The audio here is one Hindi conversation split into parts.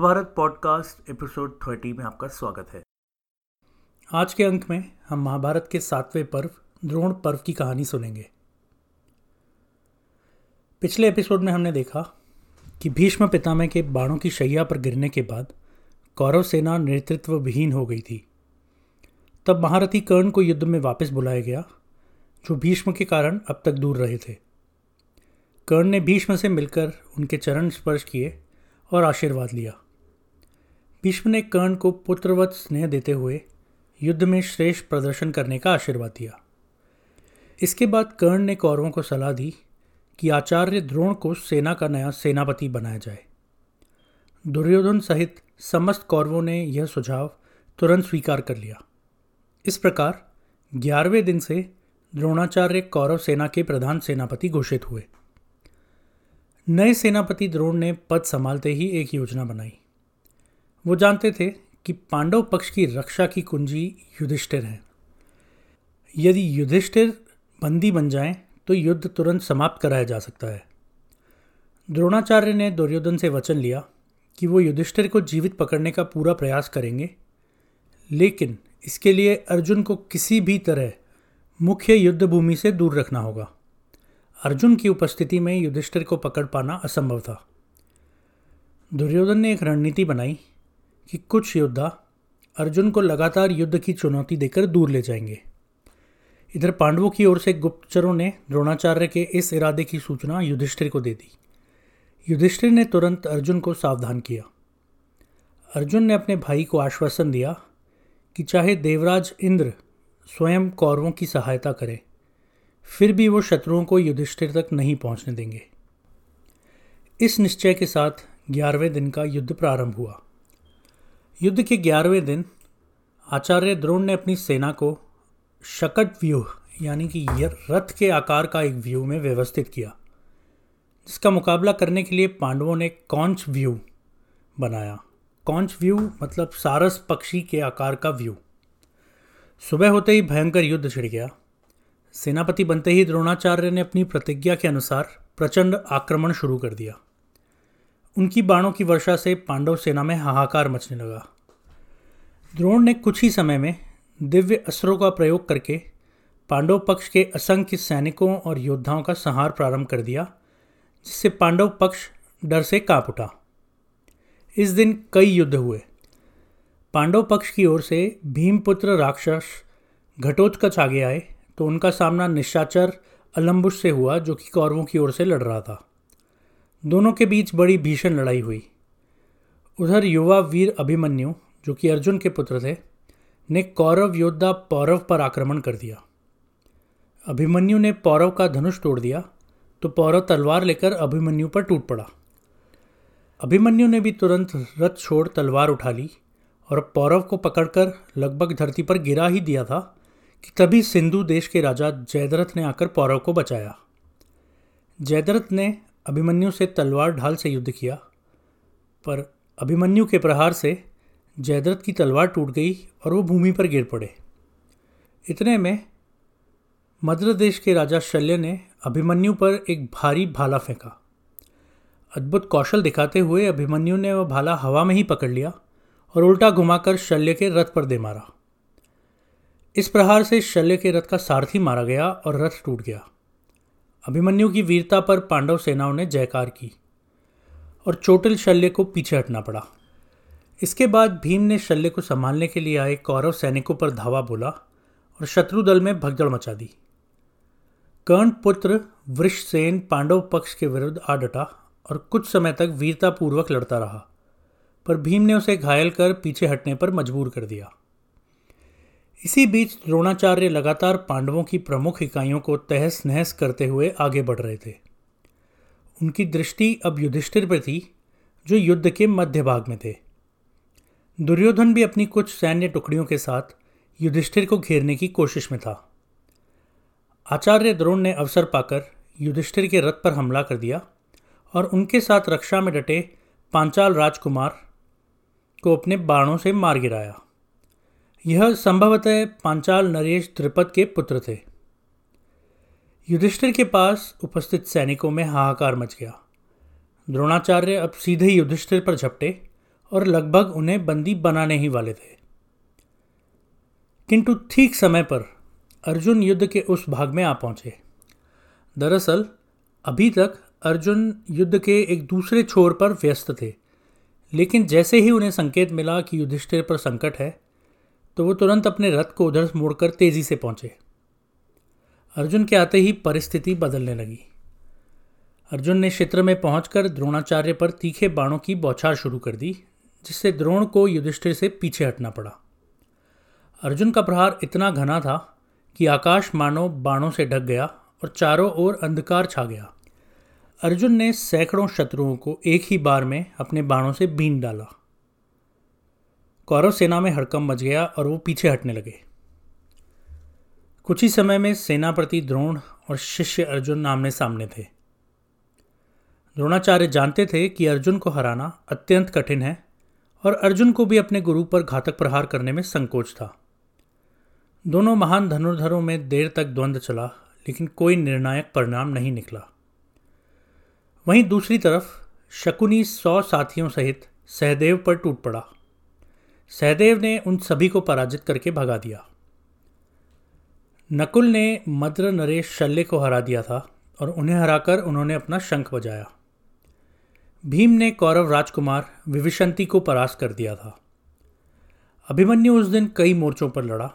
महाभारत पॉडकास्ट एपिसोड थर्टी में आपका स्वागत है। आज के अंक में हम महाभारत के सातवें पर्व, द्रोण पर्व की कहानी सुनेंगे। पिछले एपिसोड में हमने देखा कि भीष्म पितामह के बाणों की शैया पर गिरने के बाद कौरव सेना नेतृत्व विहीन हो गई थी। तब महारथी कर्ण को युद्ध में वापस बुलाया गया, जो भीष्म के कारण अब तक दूर रहे थे। कर्ण ने भीष्म से मिलकर उनके चरण स्पर्श किए और आशीर्वाद लिया। भीष्म ने कर्ण को पुत्रवत स्नेह देते हुए युद्ध में श्रेष्ठ प्रदर्शन करने का आशीर्वाद दिया। इसके बाद कर्ण ने कौरवों को सलाह दी कि आचार्य द्रोण को सेना का नया सेनापति बनाया जाए। दुर्योधन सहित समस्त कौरवों ने यह सुझाव तुरंत स्वीकार कर लिया। इस प्रकार ग्यारहवें दिन से द्रोणाचार्य कौरव सेना के प्रधान सेनापति घोषित हुए। नए सेनापति द्रोण ने पद संभालते ही एक योजना बनाई। वो जानते थे कि पांडव पक्ष की रक्षा की कुंजी युधिष्ठिर है। यदि युधिष्ठिर बंदी बन जाएँ तो युद्ध तुरंत समाप्त कराया जा सकता है। द्रोणाचार्य ने दुर्योधन से वचन लिया कि वो युधिष्ठिर को जीवित पकड़ने का पूरा प्रयास करेंगे, लेकिन इसके लिए अर्जुन को किसी भी तरह मुख्य युद्ध भूमि से दूर रखना होगा। अर्जुन की उपस्थिति में युधिष्ठिर को पकड़ पाना असंभव था। दुर्योधन ने एक रणनीति बनाई कि कुछ योद्धा अर्जुन को लगातार युद्ध की चुनौती देकर दूर ले जाएँगे। इधर पांडवों की ओर से गुप्तचरों ने द्रोणाचार्य के इस इरादे की सूचना युधिष्ठिर को दे दी। युधिष्ठिर ने तुरंत अर्जुन को सावधान किया। अर्जुन ने अपने भाई को आश्वासन दिया कि चाहे देवराज इंद्र स्वयं कौरवों की सहायता करे, फिर भी वो शत्रुओं को युधिष्ठिर तक नहीं पहुँचने देंगे। इस निश्चय के साथ ग्यारहवें दिन का युद्ध प्रारंभ हुआ। युद्ध के ग्यारहवें दिन आचार्य द्रोण ने अपनी सेना को शकट व्यूह, यानी कि रथ के आकार का एक व्यू में व्यवस्थित किया, जिसका मुकाबला करने के लिए पांडवों ने कौंच व्यू बनाया। कौंच व्यू मतलब सारस पक्षी के आकार का व्यू सुबह होते ही भयंकर युद्ध छिड़ गया। सेनापति बनते ही द्रोणाचार्य ने अपनी प्रतिज्ञा के अनुसार प्रचंड आक्रमण शुरू कर दिया। उनकी बाणों की वर्षा से पांडव सेना में हाहाकार मचने लगा। द्रोण ने कुछ ही समय में दिव्य अस्त्रों का प्रयोग करके पांडव पक्ष के असंख्य सैनिकों और योद्धाओं का संहार प्रारंभ कर दिया, जिससे पांडव पक्ष डर से काँप उठा। इस दिन कई युद्ध हुए। पांडव पक्ष की ओर से भीमपुत्र राक्षस घटोत्कच आगे आए तो उनका सामना निशाचर अलम्बुश से हुआ, जो कि कौरवों की ओर से लड़ रहा था। दोनों के बीच बड़ी भीषण लड़ाई हुई। उधर युवा वीर अभिमन्यु, जो कि अर्जुन के पुत्र थे, ने कौरव योद्धा पौरव पर आक्रमण कर दिया। अभिमन्यु ने पौरव का धनुष तोड़ दिया तो पौरव तलवार लेकर अभिमन्यु पर टूट पड़ा। अभिमन्यु ने भी तुरंत रथ छोड़ तलवार उठा ली और पौरव को पकड़कर लगभग धरती पर गिरा ही दिया था कि तभी सिंधु देश के राजा जयद्रथ ने आकर पौरव को बचाया। जयद्रथ ने अभिमन्यु से तलवार ढाल से युद्ध किया, पर अभिमन्यु के प्रहार से जयद्रथ की तलवार टूट गई और वो भूमि पर गिर पड़े। इतने में मध्य देश के राजा शल्य ने अभिमन्यु पर एक भारी भाला फेंका। अद्भुत कौशल दिखाते हुए अभिमन्यु ने वह भाला हवा में ही पकड़ लिया और उल्टा घुमाकर शल्य के रथ पर दे मारा। इस प्रहार से शल्य के रथ का सारथी मारा गया और रथ टूट गया। अभिमन्यु की वीरता पर पांडव सेनाओं ने जयकार की और चोटिल शल्य को पीछे हटना पड़ा। इसके बाद भीम ने शल्य को संभालने के लिए आए कौरव सैनिकों पर धावा बोला और शत्रु दल में भगदड़ मचा दी। कर्ण पुत्र वृषसेन पांडव पक्ष के विरुद्ध आ डटा और कुछ समय तक वीरतापूर्वक लड़ता रहा, पर भीम ने उसे घायल कर पीछे हटने पर मजबूर कर दिया। इसी बीच द्रोणाचार्य लगातार पांडवों की प्रमुख इकाइयों को तहस नहस करते हुए आगे बढ़ रहे थे। उनकी दृष्टि अब युधिष्ठिर पर थी, जो युद्ध के मध्य भाग में थे। दुर्योधन भी अपनी कुछ सैन्य टुकड़ियों के साथ युधिष्ठिर को घेरने की कोशिश में था। आचार्य द्रोण ने अवसर पाकर युधिष्ठिर के रथ पर हमला कर दिया और उनके साथ रक्षा में डटे पांचाल राजकुमार को अपने बाणों से मार गिराया। यह संभवतः पांचाल नरेश त्रिपद के पुत्र थे। युधिष्ठिर के पास उपस्थित सैनिकों में हाहाकार मच गया। द्रोणाचार्य अब सीधे युधिष्ठिर पर झपटे और लगभग उन्हें बंदी बनाने ही वाले थे। किंतु ठीक समय पर अर्जुन युद्ध के उस भाग में आ पहुँचे। दरअसल, अभी तक अर्जुन युद्ध के एक दूसरे छोर पर व्यस्त थे, लेकिन जैसे ही उन्हें संकेत मिला कि युधिष्ठिर पर संकट है तो वो तुरंत अपने रथ को उधर मोड़कर तेज़ी से पहुँचे। अर्जुन के आते ही परिस्थिति बदलने लगी। अर्जुन ने क्षेत्र में पहुंचकर द्रोणाचार्य पर तीखे बाणों की बौछार शुरू कर दी, जिससे द्रोण को युधिष्ठिर से पीछे हटना पड़ा। अर्जुन का प्रहार इतना घना था कि आकाश मानो बाणों से ढक गया और चारों ओर अंधकार छा गया। अर्जुन ने सैकड़ों शत्रुओं को एक ही बार में अपने बाणों से बीन डाला। कौरव सेना में हड़कम मच गया और वो पीछे हटने लगे। कुछ ही समय में सेनापति द्रोण और शिष्य अर्जुन आमने सामने थे। द्रोणाचार्य जानते थे कि अर्जुन को हराना अत्यंत कठिन है और अर्जुन को भी अपने गुरु पर घातक प्रहार करने में संकोच था। दोनों महान धनुर्धरों में देर तक द्वंद्व चला, लेकिन कोई निर्णायक परिणाम नहीं निकला। वहीं दूसरी तरफ़ शकुनी सौ साथियों सहित सहदेव पर टूट पड़ा। सहदेव ने उन सभी को पराजित करके भगा दिया। नकुल ने मद्र नरेश शल्य को हरा दिया था और उन्हें हराकर उन्होंने अपना शंख बजाया। भीम ने कौरव राजकुमार विविशंति को परास्त कर दिया था। अभिमन्यु उस दिन कई मोर्चों पर लड़ा।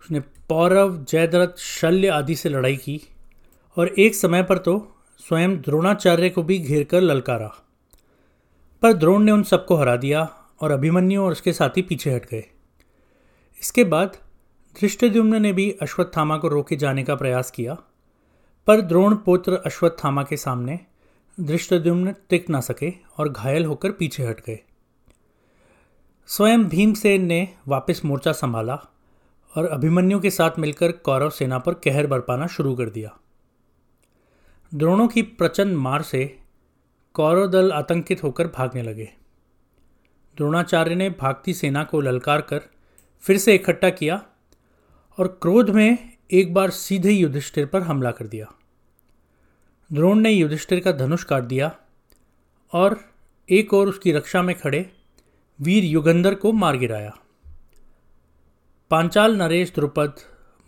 उसने पौरव, जयद्रथ, शल्य आदि से लड़ाई की और एक समय पर तो स्वयं द्रोणाचार्य को भी घेर कर ललकारा। पर द्रोण ने उन सबको हरा दिया और अभिमन्यु और उसके साथी पीछे हट गए। इसके बाद धृष्टद्युम्न ने भी अश्वत्थामा को रोके जाने का प्रयास किया, पर द्रोण पुत्र अश्वत्थामा के सामने धृष्टद्युम्न टिक ना सके और घायल होकर पीछे हट गए। स्वयं भीमसेन ने वापस मोर्चा संभाला और अभिमन्यु के साथ मिलकर कौरव सेना पर कहर बरपाना शुरू कर दिया। द्रोणों की प्रचंड मार से कौरव दल आतंकित होकर भागने लगे। द्रोणाचार्य ने भागती सेना को ललकार कर फिर से इकट्ठा किया और क्रोध में एक बार सीधे युधिष्ठिर पर हमला कर दिया। द्रोण ने युधिष्ठिर का धनुष काट दिया और एक और उसकी रक्षा में खड़े वीर युगंधर को मार गिराया। पांचाल नरेश द्रुपद,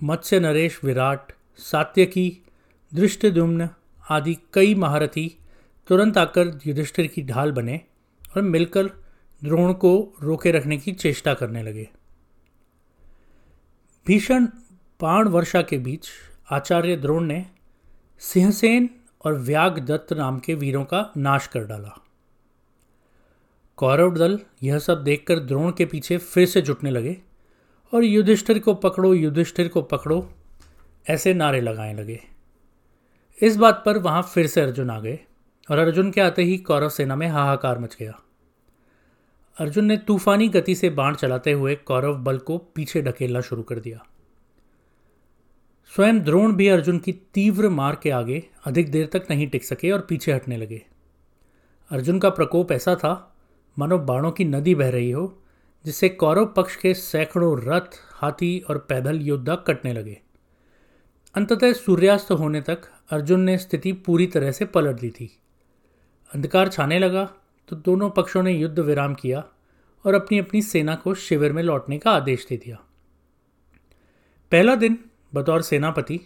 मत्स्य नरेश विराट, सात्यकी, दृष्टद्युम्न आदि कई महारथी तुरंत आकर युधिष्ठिर की ढाल बने और मिलकर द्रोण को रोके रखने की चेष्टा करने लगे। भीषण बाण वर्षा के बीच आचार्य द्रोण ने सिंहसेन और व्याग दत्त नाम के वीरों का नाश कर डाला। कौरव दल यह सब देखकर द्रोण के पीछे फिर से जुटने लगे और युधिष्ठिर को पकड़ो, युधिष्ठिर को पकड़ो, ऐसे नारे लगाने लगे। इस बात पर वहाँ फिर से अर्जुन आ गए और अर्जुन के आते ही कौरव सेना में हाहाकार मच गया। अर्जुन ने तूफानी गति से बाण चलाते हुए कौरव बल को पीछे ढकेलना शुरू कर दिया। स्वयं द्रोण भी अर्जुन की तीव्र मार के आगे अधिक देर तक नहीं टिक सके और पीछे हटने लगे। अर्जुन का प्रकोप ऐसा था, मानो बाणों की नदी बह रही हो, जिससे कौरव पक्ष के सैकड़ों रथ, हाथी और पैदल योद्धा कटने लगे। अंततः सूर्यास्त होने तक अर्जुन ने स्थिति पूरी तरह से पलट दी थी। अंधकार छाने लगा तो दोनों पक्षों ने युद्ध विराम किया और अपनी अपनी सेना को शिविर में लौटने का आदेश दे दिया। पहला दिन बतौर सेनापति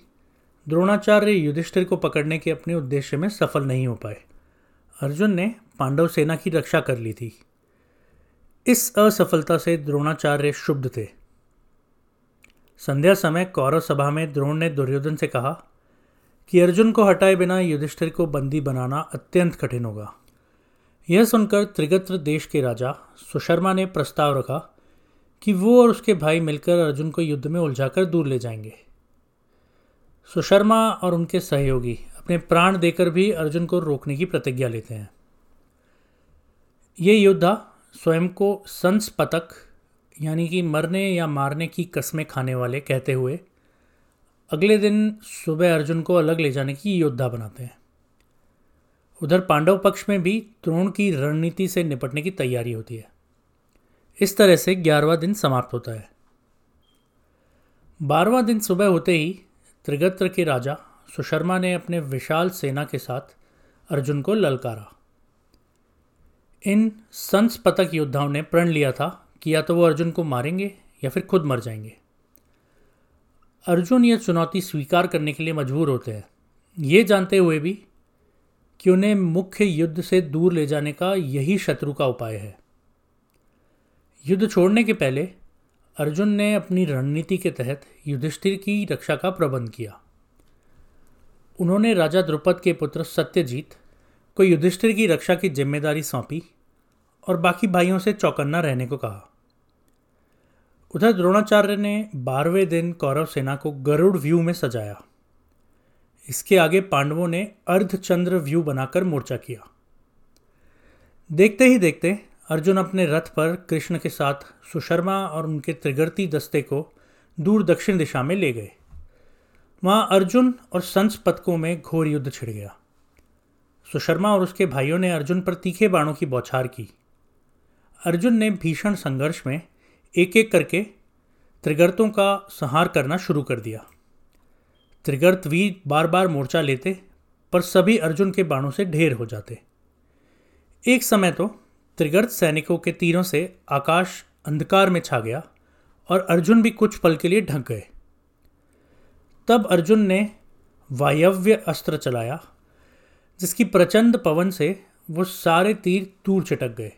द्रोणाचार्य युधिष्ठिर को पकड़ने के अपने उद्देश्य में सफल नहीं हो पाए। अर्जुन ने पांडव सेना की रक्षा कर ली थी। इस असफलता से द्रोणाचार्य शुभ थे। संध्या समय कौरव सभा में द्रोण ने दुर्योधन से कहा कि अर्जुन को हटाए बिना युधिष्ठिर को बंदी बनाना अत्यंत कठिन होगा। यह सुनकर त्रिगत्र देश के राजा सुशर्मा ने प्रस्ताव रखा कि वो और उसके भाई मिलकर अर्जुन को युद्ध में उलझाकर दूर ले जाएँगे। सुशर्मा और उनके सहयोगी अपने प्राण देकर भी अर्जुन को रोकने की प्रतिज्ञा लेते हैं। ये योद्धा स्वयं को संस्पतक यानी कि मरने या मारने की कस्में खाने वाले कहते हुए अगले दिन सुबह अर्जुन को अलग ले जाने की योद्धा बनाते हैं। उधर पांडव पक्ष में भी द्रोण की रणनीति से निपटने की तैयारी होती है। इस तरह से ग्यारहवा दिन समाप्त होता है। बारहवा दिन सुबह होते ही त्रिगत्र के राजा सुशर्मा ने अपने विशाल सेना के साथ अर्जुन को ललकारा। इन संस्पतक योद्धाओं ने प्रण लिया था कि या तो वो अर्जुन को मारेंगे या फिर खुद मर जाएँगे। अर्जुन यह चुनौती स्वीकार करने के लिए मजबूर होते हैं। ये जानते हुए भी कि उन्हें मुख्य युद्ध से दूर ले जाने का यही शत्रु का उपाय है। युद्ध छोड़ने के पहले, अर्जुन ने अपनी रणनीति के तहत युधिष्ठिर की रक्षा का प्रबंध किया। उन्होंने राजा द्रुपद के पुत्र सत्यजीत को युधिष्ठिर की रक्षा की ज़िम्मेदारी सौंपी और बाकी भाइयों से चौकन्ना रहने को कहा। उधर द्रोणाचार्य ने बारहवें दिन कौरव सेना को गरुड़ व्यू में सजाया। इसके आगे पांडवों ने अर्धचंद्र व्यू बनाकर मोर्चा किया। देखते ही देखते अर्जुन अपने रथ पर कृष्ण के साथ सुशर्मा और उनके त्रिगर्ती दस्ते को दूर दक्षिण दिशा में ले गए। वहाँ अर्जुन और संस पतकों में घोर युद्ध छिड़ गया। सुशर्मा और उसके भाइयों ने अर्जुन पर तीखे बाणों की बौछार की। अर्जुन ने भीषण संघर्ष में एक एक करके त्रिगर्तों का संहार करना शुरू कर दिया। त्रिगर्त वीर बार बार मोर्चा लेते, पर सभी अर्जुन के बाणों से ढेर हो जाते। एक समय तो त्रिगर्त सैनिकों के तीरों से आकाश अंधकार में छा गया, और अर्जुन भी कुछ पल के लिए ढक गए। तब अर्जुन ने वायव्य अस्त्र चलाया, जिसकी प्रचंड पवन से वो सारे तीर दूर चटक गए।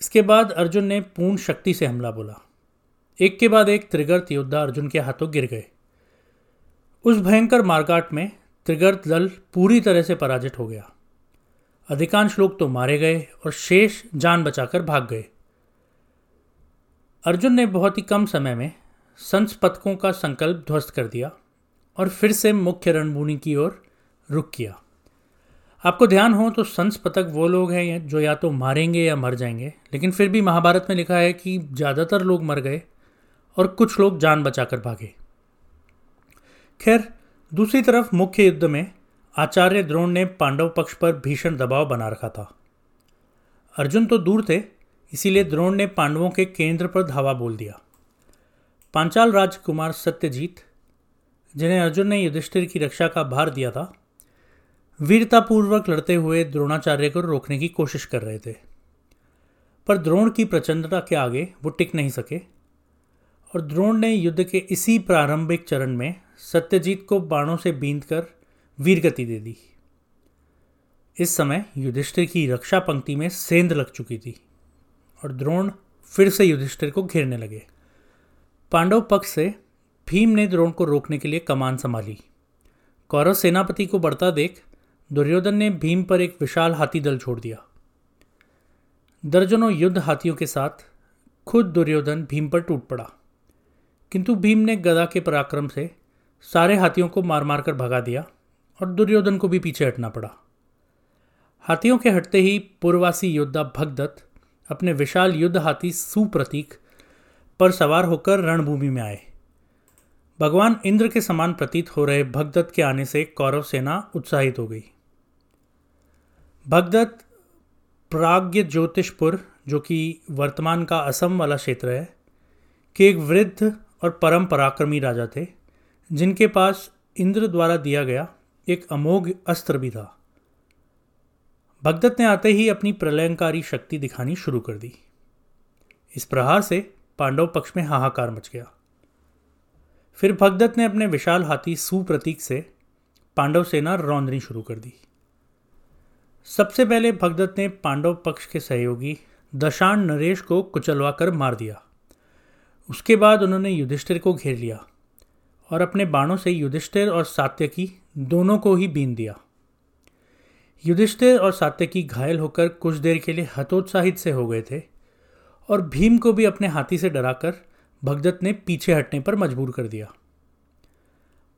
इसके बाद अर्जुन ने पूर्ण शक्ति से हमला बोला। एक के बाद एक त्रिगर्त योद्धा अर्जुन के हाथों गिर गए। उस भयंकर मारकाट में त्रिगर्त दल पूरी तरह से पराजित हो गया। अधिकांश लोग तो मारे गए और शेष जान बचाकर भाग गए। अर्जुन ने बहुत ही कम समय में संस्पतकों का संकल्प ध्वस्त कर दिया और फिर से मुख्य रणभूमि की ओर रुक किया। आपको ध्यान हो तो संस्पतक वो लोग हैं जो या तो मारेंगे या मर जाएँगे, लेकिन फिर भी महाभारत में लिखा है कि ज़्यादातर लोग मर गए और कुछ लोग जान बचाकर भागे। खैर, दूसरी तरफ़ मुख्य युद्ध में आचार्य द्रोण ने पांडव पक्ष पर भीषण दबाव बना रखा था। अर्जुन तो दूर थे, इसीलिए द्रोण ने पांडवों के केंद्र पर धावा बोल दिया। पांचाल राजकुमार सत्यजीत, जिन्हें अर्जुन ने युधिष्ठिर की रक्षा का भार दिया था, वीरतापूर्वक लड़ते हुए द्रोणाचार्य को रोकने की कोशिश कर रहे थे। पर द्रोण की प्रचंडता के आगे वो टिक नहीं सके। और द्रोण ने युद्ध के इसी प्रारंभिक चरण में सत्यजीत को बाणों से बींद कर वीरगति दे दी। इस समय युधिष्ठिर की रक्षा पंक्ति में सेंध लग चुकी थी और द्रोण फिर से युधिष्ठिर को घेरने लगे। पांडव पक्ष से भीम ने द्रोण को रोकने के लिए कमान संभाली। कौरव सेनापति को बढ़ता देख दुर्योधन ने भीम पर एक विशाल हाथी दल छोड़ दिया। दर्जनों युद्ध हाथियों के साथ खुद दुर्योधन भीम पर टूट पड़ा। किंतु भीम ने गदा के पराक्रम से सारे हाथियों को मार मार कर भगा दिया और दुर्योधन को भी पीछे हटना पड़ा। हाथियों के हटते ही पूर्ववासी योद्धा भगदत्त अपने विशाल युद्ध हाथी सुप्रतीक पर सवार होकर रणभूमि में आए। भगवान इंद्र के समान प्रतीत हो रहे भगदत्त के आने से कौरव सेना उत्साहित हो गई। भगदत्त प्राग्ञ ज्योतिषपुर जो कि वर्तमान का असम वाला क्षेत्र है, के एक वृद्ध और परम पराक्रमी राजा थे, जिनके पास इंद्र द्वारा दिया गया एक अमोघ अस्त्र भी था। भगदत्त ने आते ही अपनी प्रलयंकारी शक्ति दिखानी शुरू कर दी। इस प्रहार से पांडव पक्ष में हाहाकार मच गया। फिर भगदत्त ने अपने विशाल हाथी सुप्रतीक से पांडव सेना रौंदनी शुरू कर दी। सबसे पहले भगदत्त ने पांडव पक्ष के सहयोगी दशान नरेश को कुचलवा कर मार दिया। उसके बाद उन्होंने युधिष्ठिर को घेर लिया और अपने बाणों से युधिष्ठिर और सात्यकी दोनों को ही बीन दिया। युधिष्ठिर और सात्यकी घायल होकर कुछ देर के लिए हतोत्साहित से हो गए थे और भीम को भी अपने हाथी से डराकर भगदत्त ने पीछे हटने पर मजबूर कर दिया।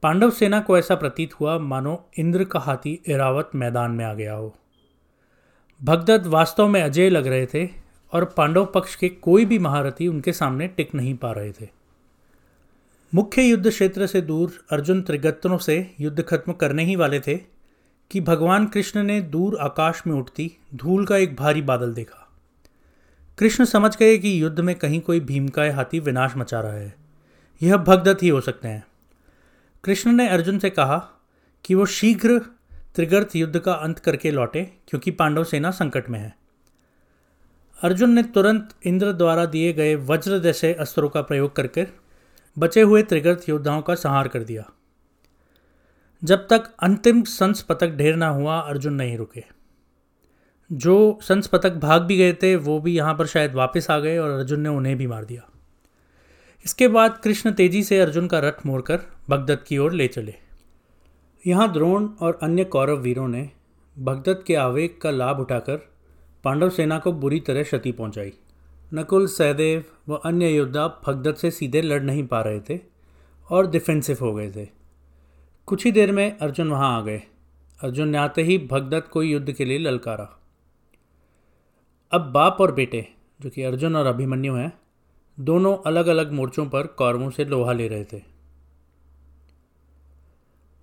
पांडव सेना को ऐसा प्रतीत हुआ, मानो इंद्र का हाथी एरावत मैदान में आ गया हो। भगदत्त वास्तव में अजय लग रहे थे और पांडव पक्ष के कोई भी महारथी उनके सामने टिक नहीं पा रहे थे। मुख्य युद्ध क्षेत्र से दूर अर्जुन त्रिगत्रों से युद्ध खत्म करने ही वाले थे कि भगवान कृष्ण ने दूर आकाश में उठती धूल का एक भारी बादल देखा। कृष्ण समझ गए कि युद्ध में कहीं कोई भीमकाय हाथी विनाश मचा रहा है। यह भगदत्त ही हो सकते हैं। कृष्ण ने अर्जुन से कहा कि वो शीघ्र त्रिगर्थ युद्ध का अंत करके लौटे, क्योंकि पांडव सेना संकट में है। अर्जुन ने तुरंत इंद्र द्वारा दिए गए वज्र जैसे अस्त्रों का प्रयोग करके बचे हुए त्रिगर्थ योद्धाओं का संहार कर दिया। जब तक अंतिम संस पतक ढेर ना हुआ, अर्जुन नहीं रुके। जो संस पतक भाग भी गए थे, वो भी यहाँ पर शायद वापस आ गए और अर्जुन ने उन्हें भी मार दिया। इसके बाद कृष्ण तेज़ी से अर्जुन का रथ मोड़कर भगदत्त की ओर ले चले। यहाँ द्रोण और अन्य कौरव वीरों ने भगदत्त के आवेग का लाभ उठाकर पांडव सेना को बुरी तरह क्षति पहुंचाई। नकुल, सहदेव व अन्य योद्धा भगदत्त से सीधे लड़ नहीं पा रहे थे और डिफेंसिव हो गए थे। कुछ ही देर में अर्जुन वहाँ आ गए। अर्जुन ने आते ही भगदत्त को युद्ध के लिए ललकारा। अब बाप और बेटे, जो कि अर्जुन और अभिमन्यु हैं, दोनों अलग अलग मोर्चों पर कौरवों से लोहा ले रहे थे।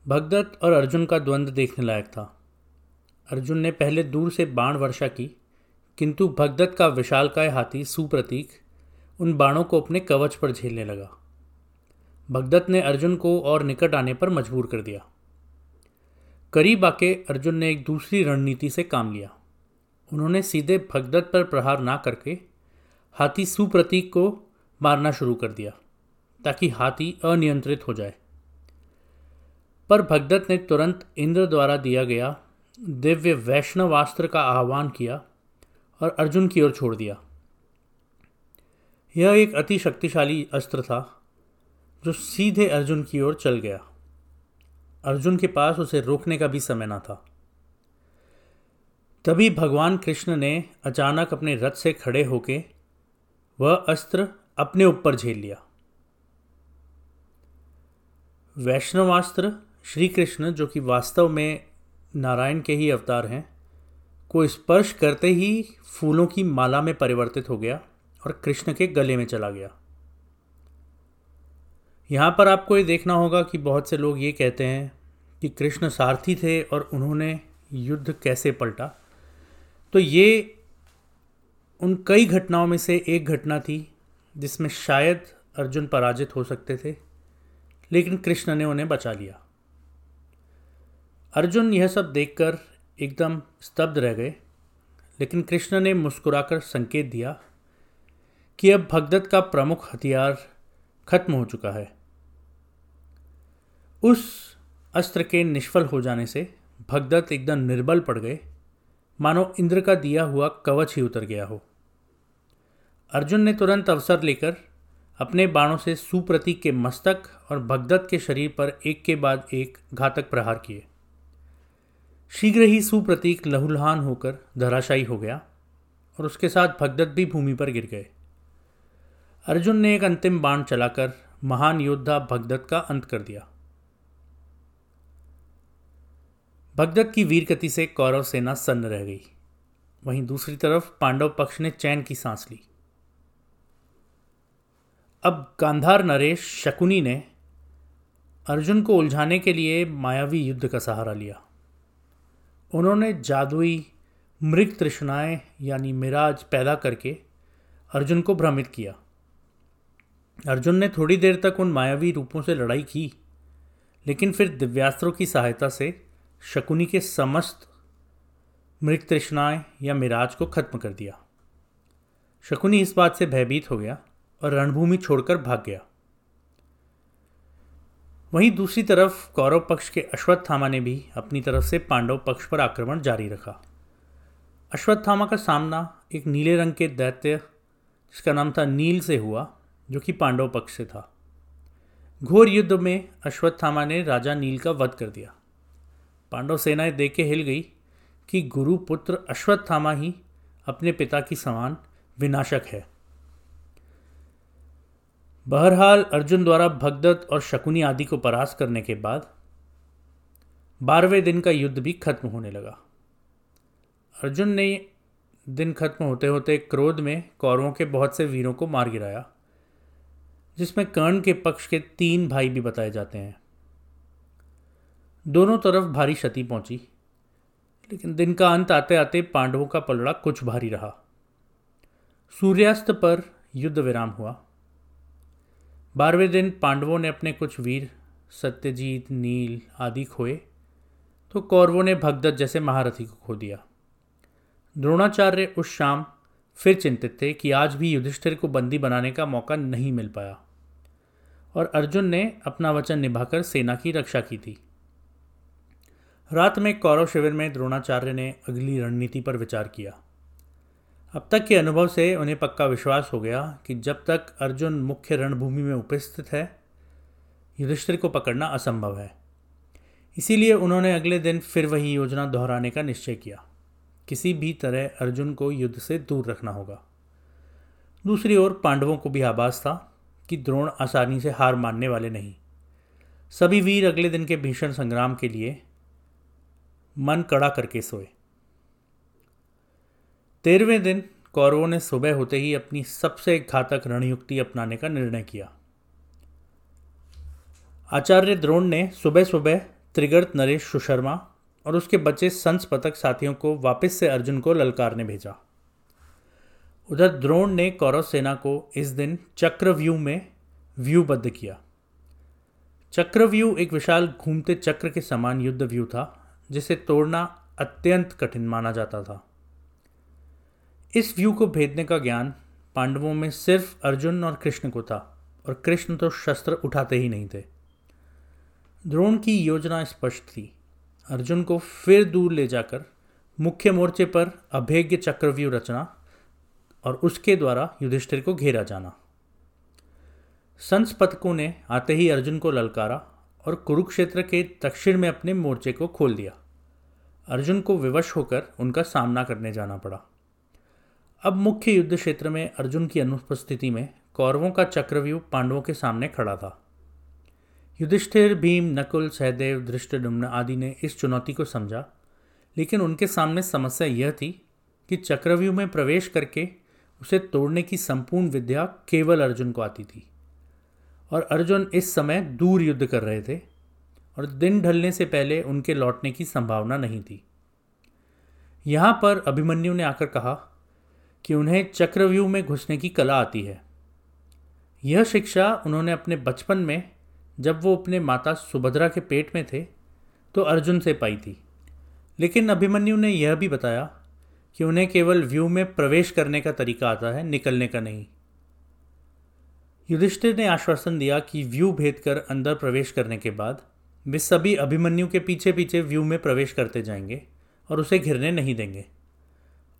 भगदत्त और अर्जुन का द्वंद्व देखने लायक था। अर्जुन ने पहले दूर से बाण वर्षा की किंतु भगदत्त का विशालकाय हाथी सुप्रतीक उन बाणों को अपने कवच पर झेलने लगा। भगदत्त ने अर्जुन को और निकट आने पर मजबूर कर दिया। करीब आके अर्जुन ने एक दूसरी रणनीति से काम लिया। उन्होंने सीधे भगदत्त पर प्रहार ना करके हाथी सुप्रतीक को मारना शुरू कर दिया, ताकि हाथी अनियंत्रित हो जाए। पर भगदत्त ने तुरंत इंद्र द्वारा दिया गया दिव्य वैष्णवास्त्र का आह्वान किया और अर्जुन की ओर छोड़ दिया। यह एक अति शक्तिशाली अस्त्र था, जो सीधे अर्जुन की ओर चल गया। अर्जुन के पास उसे रोकने का भी समय न था। तभी भगवान कृष्ण ने अचानक अपने रथ से खड़े होके वह अस्त्र अपने ऊपर झेल लिया। वैष्णवास्त्र श्री कृष्ण जो कि वास्तव में नारायण के ही अवतार हैं को स्पर्श करते ही फूलों की माला में परिवर्तित हो गया और कृष्ण के गले में चला गया। यहाँ पर आपको ये देखना होगा कि बहुत से लोग ये कहते हैं कि कृष्ण सारथी थे और उन्होंने युद्ध कैसे पलटा। तो ये उन कई घटनाओं में से एक घटना थी जिसमें शायद अर्जुन पराजित हो सकते थे, लेकिन कृष्ण ने उन्हें बचा लिया। अर्जुन यह सब देखकर एकदम स्तब्ध रह गए। लेकिन कृष्ण ने मुस्कुराकर संकेत दिया कि अब भगदत्त का प्रमुख हथियार खत्म हो चुका है। उस अस्त्र के निष्फल हो जाने से भगदत्त एकदम निर्बल पड़ गए। मानो इंद्र का दिया हुआ कवच ही उतर गया हो। अर्जुन ने तुरंत अवसर लेकर अपने बाणों से सुप्रतीक के मस्तक और भगदत्त के शरीर पर एक के बाद एक घातक प्रहार किए। शीघ्र ही सुप्रतीक लहुलहान होकर धराशायी हो गया और उसके साथ भगदत्त भी भूमि पर गिर गए। अर्जुन ने एक अंतिम बाण चलाकर महान योद्धा भगदत्त का अंत कर दिया। भगदत्त की वीर गति से कौरव सेना सन्न रह गई। वहीं दूसरी तरफ़ पांडव पक्ष ने चैन की सांस ली। अब गांधार नरेश शकुनी ने अर्जुन को उलझाने के लिए मायावी युद्ध का सहारा लिया। उन्होंने जादुई मृग तृष्णाएँ, यानी मिराज, पैदा करके अर्जुन को भ्रमित किया। अर्जुन ने थोड़ी देर तक उन मायावी रूपों से लड़ाई की, लेकिन फिर दिव्यास्त्रों की सहायता से शकुनी के समस्त मृग तृष्णाएँ या मिराज को खत्म कर दिया। शकुनी इस बात से भयभीत हो गया और रणभूमि छोड़कर भाग गया। वहीं दूसरी तरफ़ कौरव पक्ष के अश्वत्थामा ने भी अपनी तरफ़ से पांडव पक्ष पर आक्रमण जारी रखा। अश्वत्थामा का सामना एक नीले रंग के दैत्य, जिसका नाम था नील से हुआ, जो कि पांडव पक्ष से था। घोर युद्ध में अश्वत्थामा ने राजा नील का वध कर दिया। पांडव सेनाएँ देख के हिल गई कि गुरु पुत्र अश्वत्थामा ही अपने पिता की समान विनाशक है। बहरहाल अर्जुन द्वारा भगदत्त और शकुनी आदि को परास्त करने के बाद बारहवें दिन का युद्ध भी खत्म होने लगा। अर्जुन ने दिन खत्म होते होते क्रोध में कौरवों के बहुत से वीरों को मार गिराया, जिसमें कर्ण के पक्ष के तीन भाई भी बताए जाते हैं। दोनों तरफ़ भारी क्षति पहुँची, लेकिन दिन का अंत आते आते पांडवों का पलड़ा कुछ भारी रहा। सूर्यास्त पर युद्ध विराम हुआ। बारहवें दिन पांडवों ने अपने कुछ वीर, सत्यजीत, नील आदि खोए तो कौरवों ने भगदत्त जैसे महारथी को खो दिया। द्रोणाचार्य उस शाम फिर चिंतित थे कि आज भी युधिष्ठिर को बंदी बनाने का मौका नहीं मिल पाया, और अर्जुन ने अपना वचन निभाकर सेना की रक्षा की थी। रात में कौरव शिविर में द्रोणाचार्य ने अगली रणनीति पर विचार किया। अब तक के अनुभव से उन्हें पक्का विश्वास हो गया कि जब तक अर्जुन मुख्य रणभूमि में उपस्थित है, युधिष्ठिर को पकड़ना असंभव है। इसीलिए उन्होंने अगले दिन फिर वही योजना दोहराने का निश्चय किया। किसी भी तरह अर्जुन को युद्ध से दूर रखना होगा। दूसरी ओर पांडवों को भी आभास था कि द्रोण आसानी से हार मानने वाले नहीं। सभी वीर अगले दिन के भीषण संग्राम के लिए मन कड़ा करके सोए। तेरहवें दिन कौरवों ने सुबह होते ही अपनी सबसे घातक रणयुक्ति अपनाने का निर्णय किया। आचार्य द्रोण ने सुबह सुबह त्रिगर्त नरेश सुशर्मा और उसके बचे संस पतक साथियों को वापस से अर्जुन को ललकारने भेजा। उधर द्रोण ने कौरव सेना को इस दिन चक्रव्यूह में व्यूबद्ध किया। चक्रव्यूह एक विशाल घूमते चक्र के समान युद्ध व्यू था, जिसे तोड़ना अत्यंत कठिन माना जाता था। इस व्यू को भेदने का ज्ञान पांडवों में सिर्फ़ अर्जुन और कृष्ण को था, और कृष्ण तो शस्त्र उठाते ही नहीं थे। द्रोण की योजना स्पष्ट थी। अर्जुन को फिर दूर ले जाकर मुख्य मोर्चे पर अभेद्य चक्रव्यूह रचना और उसके द्वारा युधिष्ठिर को घेरा जाना। संस्पतकों ने आते ही अर्जुन को ललकारा और कुरुक्षेत्र के दक्षिण में अपने मोर्चे को खोल दिया। अर्जुन को विवश होकर उनका सामना करने जाना पड़ा। अब मुख्य युद्ध क्षेत्र में अर्जुन की अनुपस्थिति में कौरवों का चक्रव्यूह पांडवों के सामने खड़ा था। युधिष्ठिर, भीम, नकुल, सहदेव दृष्टडुम्न आदि ने इस चुनौती को समझा, लेकिन उनके सामने समस्या यह थी कि चक्रव्यूह में प्रवेश करके उसे तोड़ने की संपूर्ण विद्या केवल अर्जुन को आती थी। और अर्जुन इस समय दूर युद्ध कर रहे थे और दिन ढलने से पहले उनके लौटने की संभावना नहीं थी। यहाँ पर अभिमन्यु ने आकर कहा कि उन्हें चक्रव्यूह में घुसने की कला आती है। यह शिक्षा उन्होंने अपने बचपन में, जब वो अपने माता सुभद्रा के पेट में थे तो अर्जुन से पाई थी। लेकिन अभिमन्यु ने यह भी बताया कि उन्हें केवल व्यू में प्रवेश करने का तरीका आता है, निकलने का नहीं। युधिष्ठिर ने आश्वासन दिया कि व्यू भेद कर अंदर प्रवेश करने के बाद, वे सभी अभिमन्यु के पीछे पीछे व्यू में प्रवेश करते जाएँगे और उसे घिरने नहीं देंगे।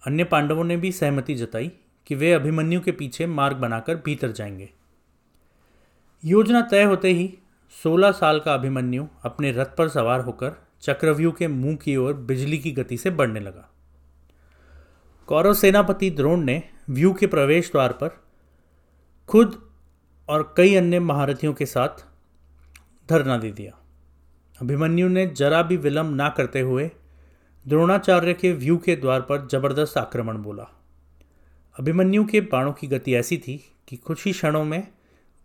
अन्य पांडवों ने भी सहमति जताई कि वे अभिमन्यु के पीछे मार्ग बनाकर भीतर जाएँगे। योजना तय होते ही सोलह साल का अभिमन्यु अपने रथ पर सवार होकर चक्रव्यूह के मुँह की ओर बिजली की गति से बढ़ने लगा। कौरव सेनापति द्रोण ने व्यू के प्रवेश द्वार पर खुद और कई अन्य महारथियों के साथ धरना दे दिया। अभिमन्यु ने जरा भी विलंब ना करते हुए द्रोणाचार्य के व्यू के द्वार पर ज़बरदस्त आक्रमण बोला। अभिमन्यु के बाणों की गति ऐसी थी कि कुछ ही क्षणों में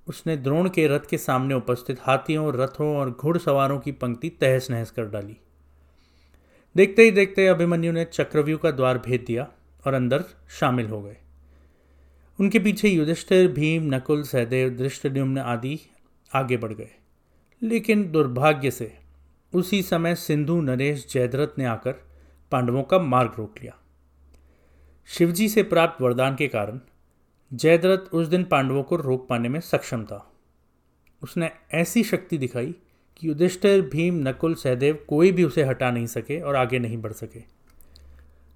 उसने द्रोण के रथ के सामने उपस्थित हाथियों, रथों और घुड़सवारों की पंक्ति तहस नहस कर डाली। देखते ही देखते अभिमन्यु ने चक्रव्यूह का द्वार भेद दिया और अंदर शामिल हो गए। उनके पीछे युधिष्ठिर, भीम, नकुल, सहदेव दृष्टद्युम्न आदि आगे बढ़ गए। लेकिन दुर्भाग्य से उसी समय सिंधु, नरेश, जयद्रथ ने आकर पांडवों का मार्ग रोक लिया। शिवजी से प्राप्त वरदान के कारण जयद्रथ उस दिन पांडवों को रोक पाने में सक्षम था। उसने ऐसी शक्ति दिखाई कि युधिष्ठिर, भीम, नकुल, सहदेव कोई भी उसे हटा नहीं सके और आगे नहीं बढ़ सके।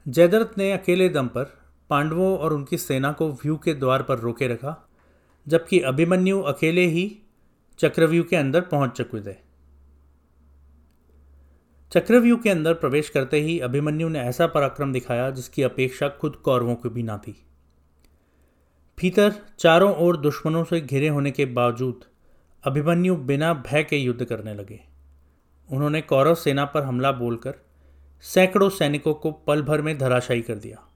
जयद्रथ ने अकेले दम पर पांडवों और उनकी सेना को व्यू के द्वार पर रोके रखा, जबकि अभिमन्यु अकेले ही चक्रव्यूह के अंदर पहुँच चुके थे। चक्रव्यूह के अंदर प्रवेश करते ही अभिमन्यु ने ऐसा पराक्रम दिखाया जिसकी अपेक्षा खुद कौरवों को भी ना थी। भीतर चारों ओर दुश्मनों से घिरे होने के बावजूद अभिमन्यु बिना भय के युद्ध करने लगे। उन्होंने कौरव सेना पर हमला बोलकर सैकड़ों सैनिकों को पल भर में धराशायी कर दिया।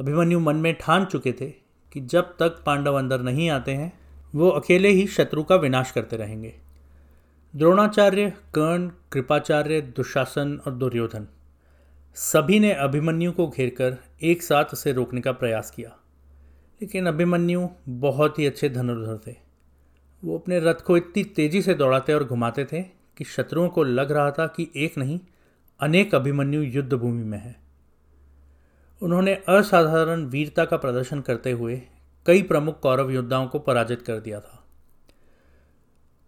अभिमन्यु मन में ठान चुके थे कि जब तक पांडव अंदर नहीं आते हैं, वो अकेले ही शत्रु का विनाश करते रहेंगे। द्रोणाचार्य, कर्ण, कृपाचार्य, दुशासन और दुर्योधन, सभी ने अभिमन्यु को घेरकर एक साथ उसे रोकने का प्रयास किया। लेकिन अभिमन्यु बहुत ही अच्छे धनुर्धर थे। वो अपने रथ को इतनी तेज़ी से दौड़ाते और घुमाते थे कि शत्रुओं को लग रहा था कि एक नहीं, अनेक अभिमन्यु युद्ध भूमि में है। उन्होंने असाधारण वीरता का प्रदर्शन करते हुए कई प्रमुख कौरव योद्धाओं को पराजित कर दिया था।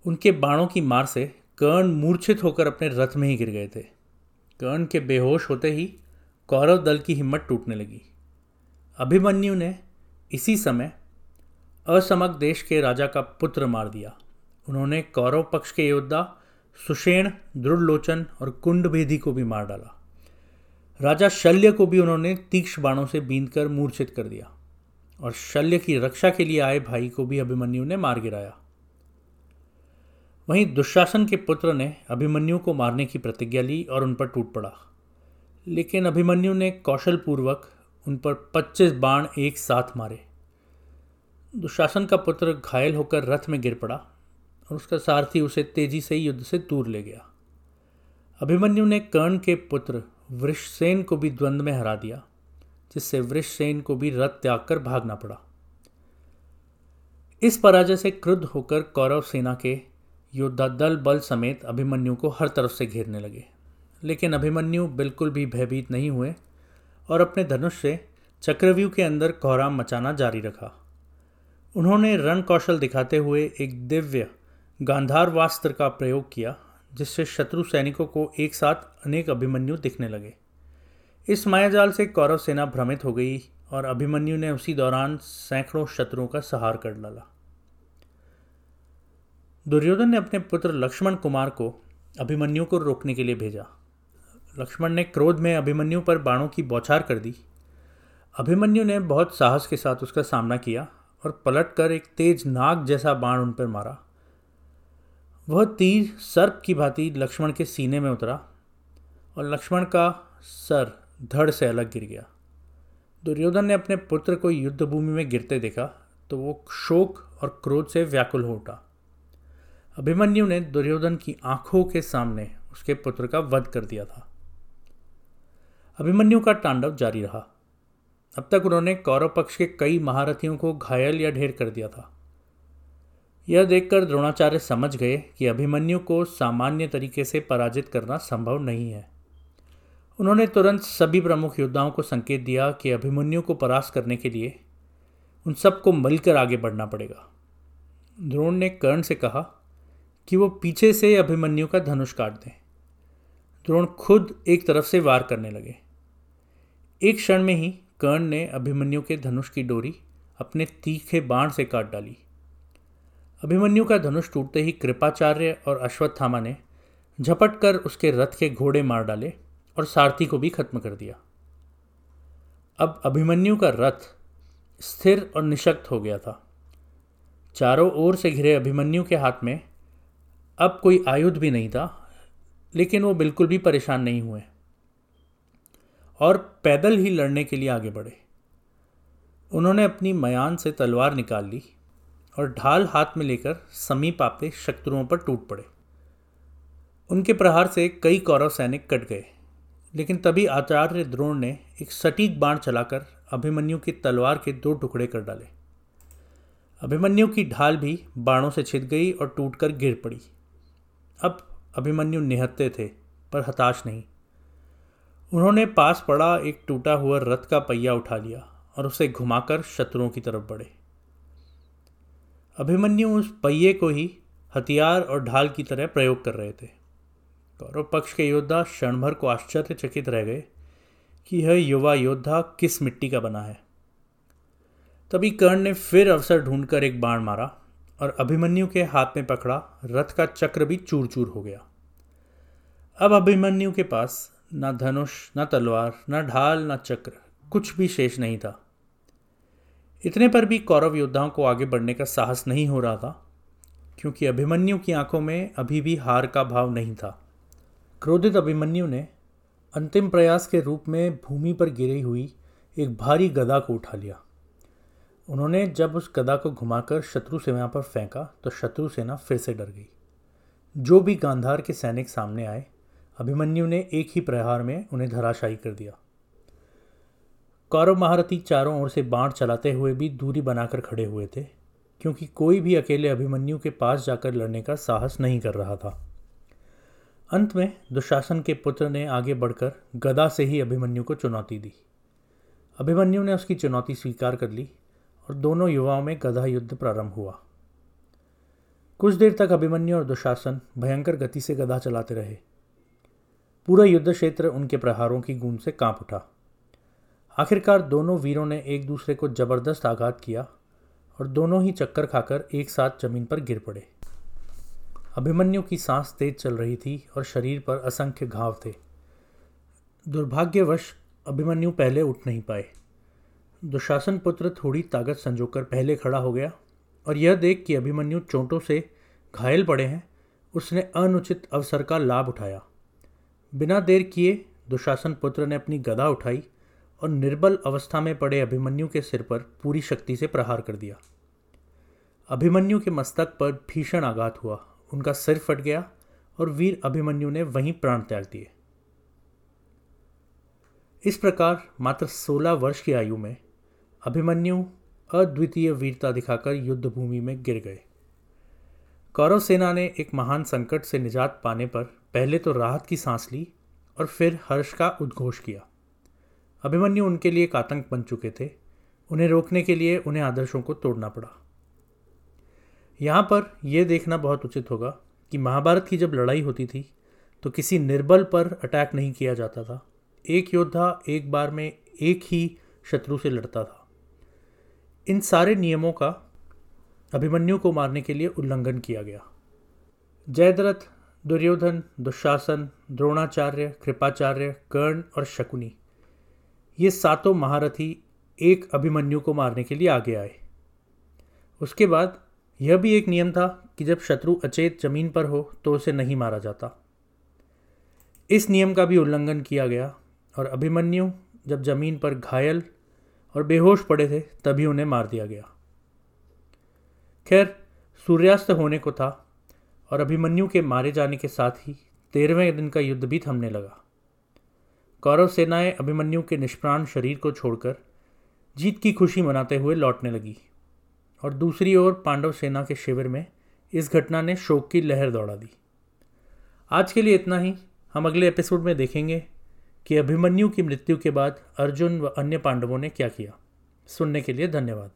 उनके बाणों की मार से कर्ण मूर्छित होकर अपने रथ में ही गिर गए थे। कर्ण के बेहोश होते ही कौरव दल की हिम्मत टूटने लगी। अभिमन्यु ने इसी समय असमक देश के राजा का पुत्र मार दिया। उन्होंने कौरव पक्ष के योद्धा सुषेण दृढ़लोचन और कुंडभेदी को भी मार डाला। राजा शल्य को भी उन्होंने तीक्ष्ण बाणों से बींद कर मूर्छित कर दिया और शल्य की रक्षा के लिए आए भाई को भी अभिमन्यु ने मार गिराया। वहीं दुशासन के पुत्र ने अभिमन्यु को मारने की प्रतिज्ञा ली और उन पर टूट पड़ा। लेकिन अभिमन्यु ने कौशल पूर्वक उन पर पच्चीस बाण एक साथ मारे। दुशासन का पुत्र घायल होकर रथ में गिर पड़ा और उसका सारथी उसे तेज़ी से युद्ध से दूर ले गया। अभिमन्यु ने कर्ण के पुत्र वृषसेन को भी द्वंद्व में हरा दिया, जिससे वृषसेन को भी रथ त्याग कर भागना पड़ा। इस पराजय से क्रुद्ध होकर कौरव सेना के योद्धा दल बल समेत अभिमन्यु को हर तरफ़ से घेरने लगे। लेकिन अभिमन्यु बिल्कुल भी भयभीत नहीं हुए और अपने धनुष से चक्रव्यूह के अंदर कोहराम मचाना जारी रखा। उन्होंने रण कौशल दिखाते हुए एक दिव्य गांधार वास्त्र का प्रयोग किया, जिससे शत्रु सैनिकों को एक साथ अनेक अभिमन्यु दिखने लगे। इस मायाजाल से कौरव सेना भ्रमित हो गई और अभिमन्यु ने उसी दौरान सैकड़ों शत्रुओं का सहार कर डाला। दुर्योधन ने अपने पुत्र लक्ष्मण कुमार को अभिमन्यु को रोकने के लिए भेजा। लक्ष्मण ने क्रोध में अभिमन्यु पर बाणों की बौछार कर दी। अभिमन्यु ने बहुत साहस के साथ उसका सामना किया और पलटकर एक तेज नाग जैसा बाण उन पर मारा। वह तीर सर्प की भांति लक्ष्मण के सीने में उतरा और लक्ष्मण का सर धड़ से अलग गिर गया। दुर्योधन ने अपने पुत्र को युद्ध भूमि में गिरते देखा तो वो शोक और क्रोध से व्याकुल हो उठा। अभिमन्यु ने दुर्योधन की आँखों के सामने उसके पुत्र का वध कर दिया था। अभिमन्यु का तांडव जारी रहा। अब तक उन्होंने कौरव पक्ष के कई महारथियों को घायल या ढेर कर दिया था। यह देखकर द्रोणाचार्य समझ गए कि अभिमन्यु को सामान्य तरीके से पराजित करना संभव नहीं है। उन्होंने तुरंत सभी प्रमुख योद्धाओं को संकेत दिया कि अभिमन्यु को परास्त करने के लिए उन सबको मिलकर आगे बढ़ना पड़ेगा। द्रोण ने कर्ण से कहा कि वो पीछे से अभिमन्यु का धनुष काट दें। द्रोण खुद एक तरफ़ से वार करने लगे। एक क्षण में ही कर्ण ने अभिमन्यु के धनुष की डोरी अपने तीखे बाण से काट डाली। अभिमन्यु का धनुष टूटते ही कृपाचार्य और अश्वत्थामा ने झपट कर उसके रथ के घोड़े मार डाले और सारथी को भी खत्म कर दिया। अब अभिमन्यु का रथ स्थिर और निशक्त हो गया था। चारों ओर से घिरे अभिमन्यु के हाथ में अब कोई आयुध भी नहीं था, लेकिन वो बिल्कुल भी परेशान नहीं हुए और पैदल ही लड़ने के लिए आगे बढ़े। उन्होंने अपनी मयान से तलवार निकाल ली और ढाल हाथ में लेकर समीप आते शत्रुओं पर टूट पड़े। उनके प्रहार से कई कौरव सैनिक कट गए, लेकिन तभी आचार्य द्रोण ने एक सटीक बाण चलाकर अभिमन्यु की तलवार के दो टुकड़े कर डाले। अभिमन्यु की ढाल भी बाणों से छिद गई और टूटकर गिर पड़ी। अब अभिमन्यु निहत्ते थे, पर हताश नहीं। उन्होंने पास पड़ा एक टूटा हुआ रथ का पहिया उठा लिया और उसे घुमाकर शत्रुओं की तरफ़ बढ़े। अभिमन्यु उस पहिए को ही हथियार और ढाल की तरह प्रयोग कर रहे थे। कौरव पक्ष के योद्धा क्षणभर को आश्चर्यचकित रह गए कि यह युवा योद्धा किस मिट्टी का बना है। तभी कर्ण ने फिर अवसर ढूंढकर एक बाण मारा। और अभिमन्यु के हाथ में पकड़ा, रथ का चक्र भी चूर चूर हो गया। अब अभिमन्यु के पास न धनुष, न तलवार, न ढाल, न चक्र, कुछ भी शेष नहीं था। इतने पर भी कौरव योद्धाओं को आगे बढ़ने का साहस नहीं हो रहा था, क्योंकि अभिमन्यु की आँखों में अभी भी हार का भाव नहीं था। क्रोधित अभिमन्यु ने अंतिम प्रयास के रूप में भूमि पर गिरी हुई एक भारी गदा को उठा लिया। उन्होंने जब उस गदा को घुमाकर शत्रु सेना पर फेंका तो शत्रु सेना फिर से डर गई। जो भी गांधार के सैनिक सामने आए, अभिमन्यु ने एक ही प्रहार में उन्हें धराशायी कर दिया। कौरव महारथी चारों ओर से बाण चलाते हुए भी दूरी बनाकर खड़े हुए थे, क्योंकि कोई भी अकेले अभिमन्यु के पास जाकर लड़ने का साहस नहीं कर रहा था। अंत में दुशासन के पुत्र ने आगे बढ़कर गदा से ही अभिमन्यु को चुनौती दी। अभिमन्यु ने उसकी चुनौती स्वीकार कर ली और दोनों युवाओं में गधा युद्ध प्रारंभ हुआ। कुछ देर तक अभिमन्यु और दुशासन भयंकर गति से गधा चलाते रहे। पूरा युद्ध क्षेत्र उनके प्रहारों की गूंज से काँप उठा। आखिरकार दोनों वीरों ने एक दूसरे को ज़बरदस्त आघात किया और दोनों ही चक्कर खाकर एक साथ ज़मीन पर गिर पड़े। अभिमन्यु की सांस तेज चल रही थी और शरीर पर असंख्य घाव थे। दुर्भाग्यवश अभिमन्यु पहले उठ नहीं पाए। दुशासन पुत्र थोड़ी ताकत संजोकर पहले खड़ा हो गया और यह देख कि अभिमन्यु चोटों से घायल पड़े हैं, उसने अनुचित अवसर का लाभ उठाया। बिना देर किए दुशासन पुत्र ने अपनी गदा उठाई और निर्बल अवस्था में पड़े अभिमन्यु के सिर पर पूरी शक्ति से प्रहार कर दिया। अभिमन्यु के मस्तक पर भीषण आघात हुआ, उनका सिर फट गया और वीर अभिमन्यु ने वहीं प्राण त्याग दिए। इस प्रकार मात्र 16 वर्ष की आयु में अभिमन्यु अद्वितीय वीरता दिखाकर युद्ध भूमि में गिर गए। कौरव सेना ने एक महान संकट से निजात पाने पर पहले तो राहत की सांस ली और फिर हर्ष का उद्घोष किया। अभिमन्यु उनके लिए एक आतंक बन चुके थे। उन्हें रोकने के लिए उन्हें आदर्शों को तोड़ना पड़ा। यहाँ पर यह देखना बहुत उचित होगा कि महाभारत की जब लड़ाई होती थी तो किसी निर्बल पर अटैक नहीं किया जाता था। एक योद्धा एक बार में एक ही शत्रु से लड़ता था। इन सारे नियमों का अभिमन्यु को मारने के लिए उल्लंघन किया गया। जयद्रथ, दुर्योधन, दुशासन, द्रोणाचार्य, कृपाचार्य, कर्ण और शकुनी, ये सातों महारथी एक अभिमन्यु को मारने के लिए आगे आए। उसके बाद यह भी एक नियम था कि जब शत्रु अचेत ज़मीन पर हो तो उसे नहीं मारा जाता। इस नियम का भी उल्लंघन किया गया और अभिमन्यु जब ज़मीन पर घायल और बेहोश पड़े थे, तभी उन्हें मार दिया गया। खैर, सूर्यास्त होने को था और अभिमन्यु के मारे जाने के साथ ही तेरहवें दिन का युद्ध भी थमने लगा। कौरव सेनाएँ अभिमन्यु के निष्प्राण शरीर को छोड़कर जीत की खुशी मनाते हुए लौटने लगी और दूसरी ओर पांडव सेना के शिविर में इस घटना ने शोक की लहर दौड़ा दी। आज के लिए इतना ही। हम अगले एपिसोड में देखेंगे। कि अभिमन्यु की मृत्यु के बाद अर्जुन व अन्य पांडवों ने क्या किया? सुनने के लिए धन्यवाद।